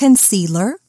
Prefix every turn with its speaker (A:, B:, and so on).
A: concealer